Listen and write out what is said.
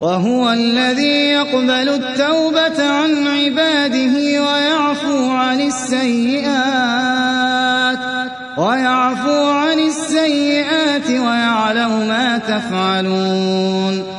وهو الذي يقبل التوبة عن عباده ويعفو عن السيئات ويعفو عن السيئات ويعلم ما تفعلون.